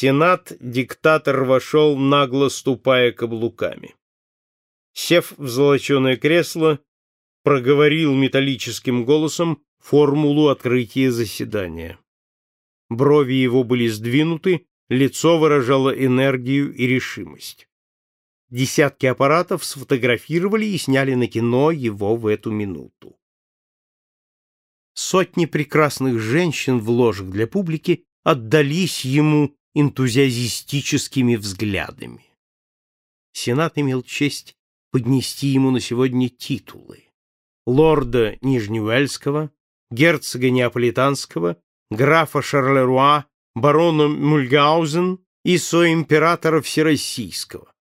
Сенат диктатор вошел, нагло ступая каблуками. Сев в золоченое кресло, проговорил металлическим голосом формулу открытия заседания. Брови его были сдвинуты, лицо выражало энергию и решимость. Десятки аппаратов сфотографировали и сняли на кино его в эту минуту. Сотни прекрасных женщин в ложах для публики отдались ему энтузиазистическими взглядами. Сенат имел честь поднести ему на сегодня титулы лорда Нижнеуэльского, герцога Неаполитанского, графа Шарлеруа, барона Мульгаузен и соимператора Всероссийского.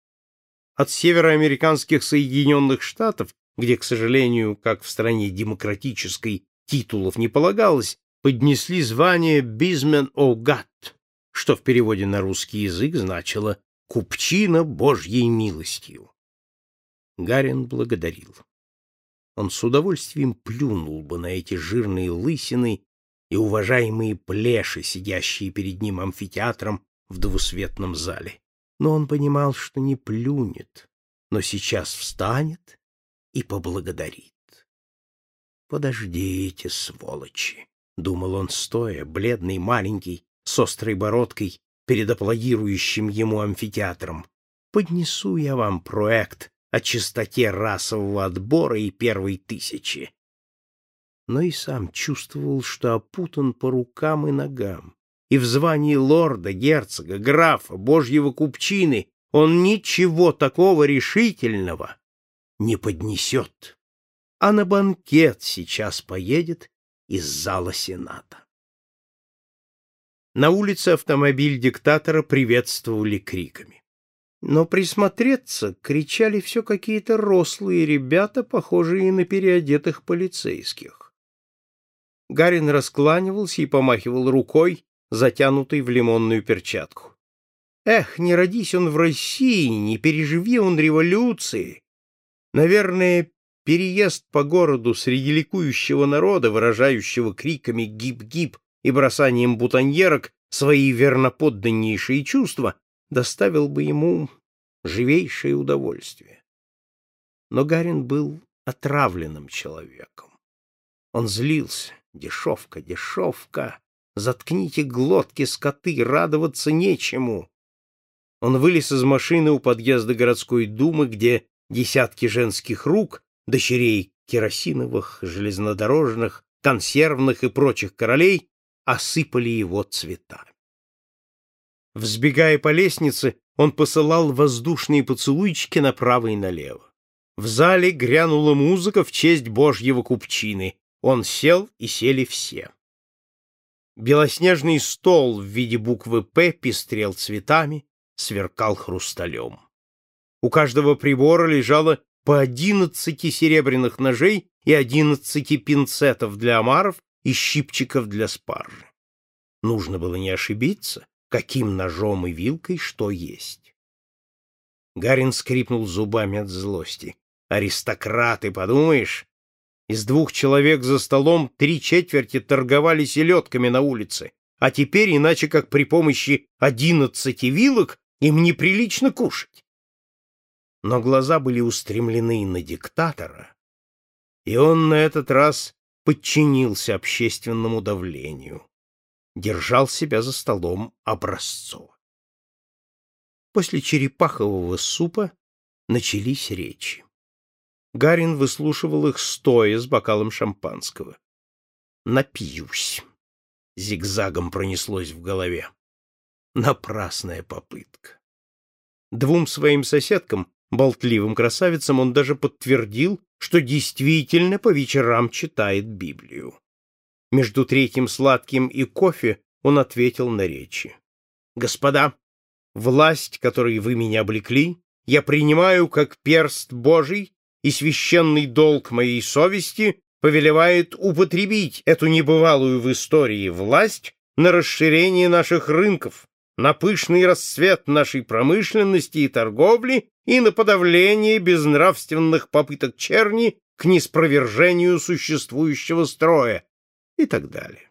От североамериканских Соединенных Штатов, где, к сожалению, как в стране демократической, титулов не полагалось, поднесли звание «Бизмен Огат», что в переводе на русский язык значило «купчина Божьей милостью». Гарин благодарил он с удовольствием плюнул бы на эти жирные лысины и уважаемые плеши, сидящие перед ним амфитеатром в двусветном зале. Но он понимал, что не плюнет, но сейчас встанет и поблагодарит. «Подождите, сволочи!» — думал он стоя, бледный, маленький, с острой бородкой, перед аплодирующим ему амфитеатром. «Поднесу я вам проект о чистоте расового отбора и первой тысячи. Но и сам чувствовал, что опутан по рукам и ногам, и в звании лорда, герцога, графа, божьего купчины он ничего такого решительного не поднесет, а на банкет сейчас поедет из зала Сената. На улице автомобиль диктатора приветствовали криками. Но присмотреться кричали все какие-то рослые ребята, похожие на переодетых полицейских. Гарин раскланивался и помахивал рукой, затянутой в лимонную перчатку. Эх, не родись он в России, не переживи он революции. Наверное, переезд по городу среди ликующего народа, выражающего криками «гип-гип» и бросанием бутоньерок свои верноподданнейшие чувства, доставил бы ему живейшее удовольствие. Но Гарин был отравленным человеком. Он злился. Дешевка, дешевка. Заткните глотки, скоты, радоваться нечему. Он вылез из машины у подъезда городской думы, где десятки женских рук, дочерей керосиновых, железнодорожных, консервных и прочих королей, осыпали его цветами. Взбегая по лестнице, он посылал воздушные поцелуйчики направо и налево. В зале грянула музыка в честь божьего купчины. Он сел, и сели все. Белоснежный стол в виде буквы «П» пестрел цветами, сверкал хрусталем. У каждого прибора лежало по одиннадцати серебряных ножей и одиннадцати пинцетов для омаров и щипчиков для спаржи. Нужно было не ошибиться, каким ножом и вилкой что есть. Гарин скрипнул зубами от злости. Аристократы, подумаешь? Из двух человек за столом три четверти торговали селедками на улице, а теперь, иначе как при помощи одиннадцати вилок, им неприлично кушать. Но глаза были устремлены на диктатора, и он на этот раз подчинился общественному давлению держал себя за столом образцово. После черепахового супа начались речи. Гарин выслушивал их стоя с бокалом шампанского. «Напьюсь», — зигзагом пронеслось в голове. Напрасная попытка. Двум своим соседкам, болтливым красавицам, он даже подтвердил, что действительно по вечерам читает Библию. Между третьим сладким и кофе он ответил на речи. «Господа, власть, которой вы меня облекли, я принимаю как перст Божий, и священный долг моей совести повелевает употребить эту небывалую в истории власть на расширение наших рынков, на пышный расцвет нашей промышленности и торговли и на подавление безнравственных попыток черни к неспровержению существующего строя, и так далее.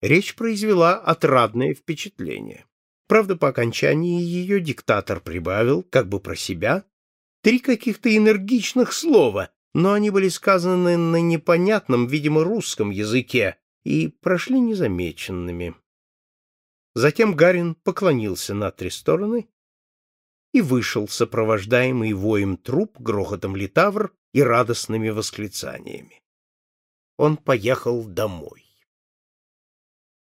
Речь произвела отрадное впечатление. Правда, по окончании ее диктатор прибавил, как бы про себя, три каких-то энергичных слова, но они были сказаны на непонятном, видимо, русском языке и прошли незамеченными. Затем Гарин поклонился на три стороны и вышел, сопровождаемый воем труп, грохотом литавр и радостными восклицаниями. Он поехал домой.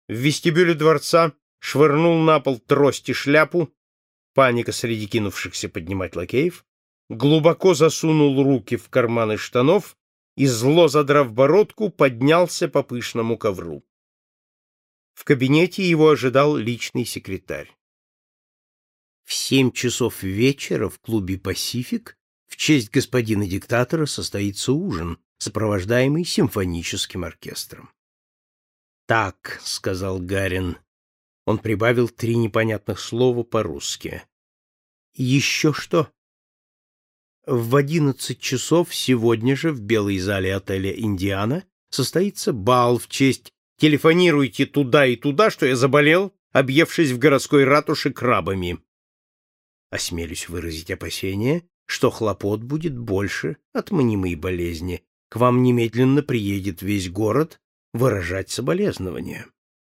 В вестибюле дворца швырнул на пол трость и шляпу, паника среди кинувшихся поднимать лакеев, глубоко засунул руки в карманы штанов и, зло задрав бородку, поднялся по пышному ковру. В кабинете его ожидал личный секретарь. В семь часов вечера в клубе «Пасифик» в честь господина диктатора состоится ужин, сопровождаемый симфоническим оркестром. «Так», — сказал Гарин. Он прибавил три непонятных слова по-русски. «Еще что?» В одиннадцать часов сегодня же в белой зале отеля «Индиана» состоится бал в честь «Телефонируйте туда и туда, что я заболел, объевшись в городской ратуше крабами». Осмелюсь выразить опасение, что хлопот будет больше от мнимой болезни. К вам немедленно приедет весь город выражать соболезнования.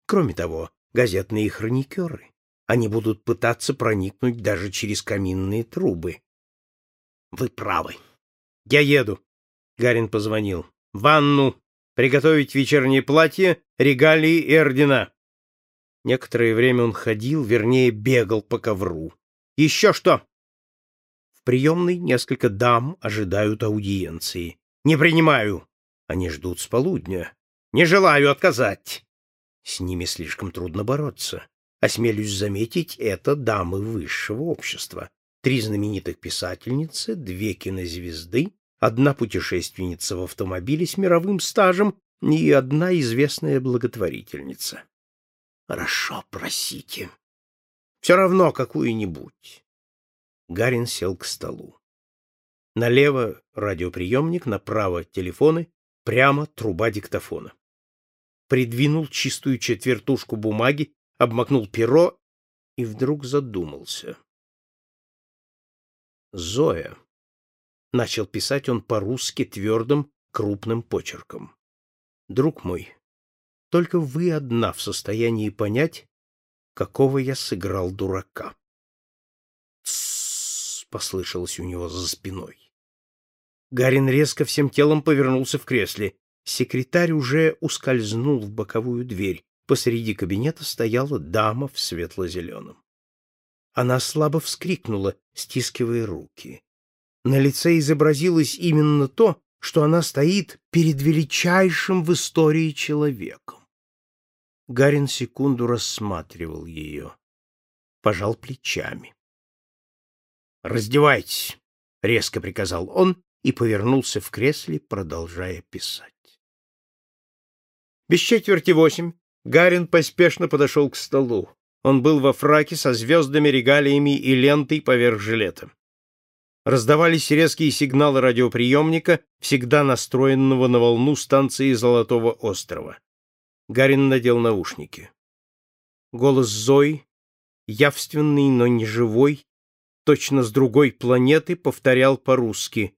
Кроме того, газетные хроникеры. Они будут пытаться проникнуть даже через каминные трубы. Вы правы. Я еду. Гарин позвонил. Ванну, приготовить вечернее платье, регалии и ордена. Некоторое время он ходил, вернее, бегал по ковру. Еще что? В приемной несколько дам ожидают аудиенции. Не принимаю. Они ждут с полудня. Не желаю отказать. С ними слишком трудно бороться. Осмелюсь заметить, это дамы высшего общества три знаменитых писательницы, две кинозвезды, одна путешественница в автомобиле с мировым стажем и одна известная благотворительница. Хорошо, просите. Все равно какую-нибудь. Гарин сел к столу. Налево радиоприемник, направо телефоны, прямо труба диктофона. Придвинул чистую четвертушку бумаги, обмакнул перо и вдруг задумался. Зоя. Начал писать он по-русски твердым, крупным почерком. Друг мой, только вы одна в состоянии понять, какого я сыграл дурака. Тссс, послышалось у него за спиной. Гарин резко всем телом повернулся в кресле. Секретарь уже ускользнул в боковую дверь. Посреди кабинета стояла дама в светло-зеленом. Она слабо вскрикнула, стискивая руки. На лице изобразилось именно то, что она стоит перед величайшим в истории человеком. Гарин секунду рассматривал ее, пожал плечами. «Раздевайтесь!» — резко приказал он и повернулся в кресле, продолжая писать. Без четверти восемь Гарин поспешно подошел к столу. Он был во фраке со звездами, регалиями и лентой поверх жилета. Раздавались резкие сигналы радиоприемника, всегда настроенного на волну станции Золотого острова. Гарин надел наушники. Голос Зои, явственный, но не живой, точно с другой планеты, повторял по-русски.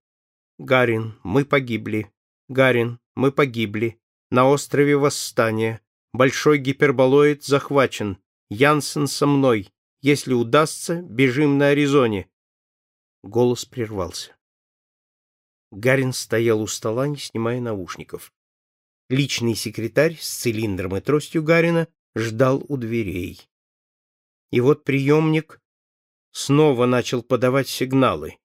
«Гарин, мы погибли. Гарин, мы погибли. На острове Восстания. Большой гиперболоид захвачен. Янсен со мной. Если удастся, бежим на Аризоне. Голос прервался. Гарин стоял у стола, не снимая наушников. Личный секретарь с цилиндром и тростью Гарина ждал у дверей. И вот приемник снова начал подавать сигналы.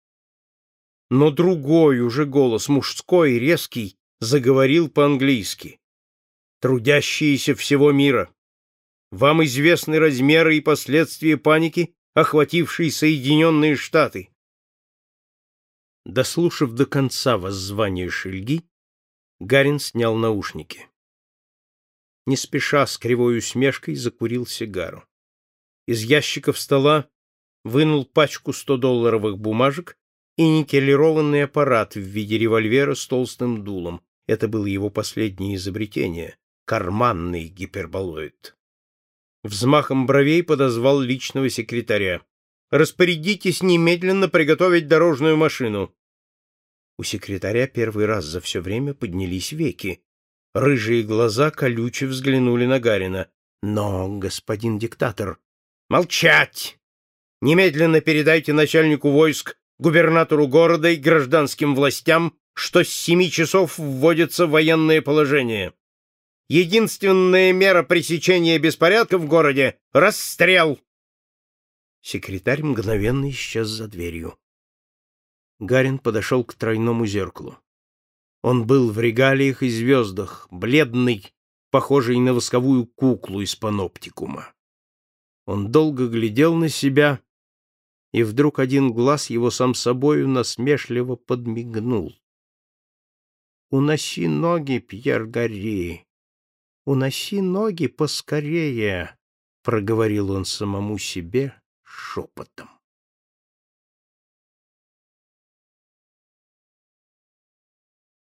Но другой уже голос, мужской, резкий, заговорил по-английски. «Трудящиеся всего мира, вам известны размеры и последствия паники, охватившей Соединенные Штаты. Дослушав до конца воззвание Шельги, Гарин снял наушники. Не спеша, с кривой усмешкой, закурил сигару. Из ящиков стола вынул пачку 100-долларовых бумажек и никелированный аппарат в виде револьвера с толстым дулом. Это было его последнее изобретение — карманный гиперболоид. Взмахом бровей подозвал личного секретаря. «Распорядитесь немедленно приготовить дорожную машину». У секретаря первый раз за все время поднялись веки. Рыжие глаза колюче взглянули на Гарина. «Но, господин диктатор...» «Молчать! Немедленно передайте начальнику войск, губернатору города и гражданским властям, что с семи часов вводится военное положение. Единственная мера пресечения беспорядка в городе — расстрел!» Секретарь мгновенно исчез за дверью. Гарин подошел к тройному зеркалу. Он был в регалиях и звездах, бледный, похожий на восковую куклу из паноптикума. Он долго глядел на себя, и вдруг один глаз его сам собою насмешливо подмигнул. «Уноси ноги, Пьер Гарри! Уноси ноги поскорее!» — проговорил он самому себе шепотом.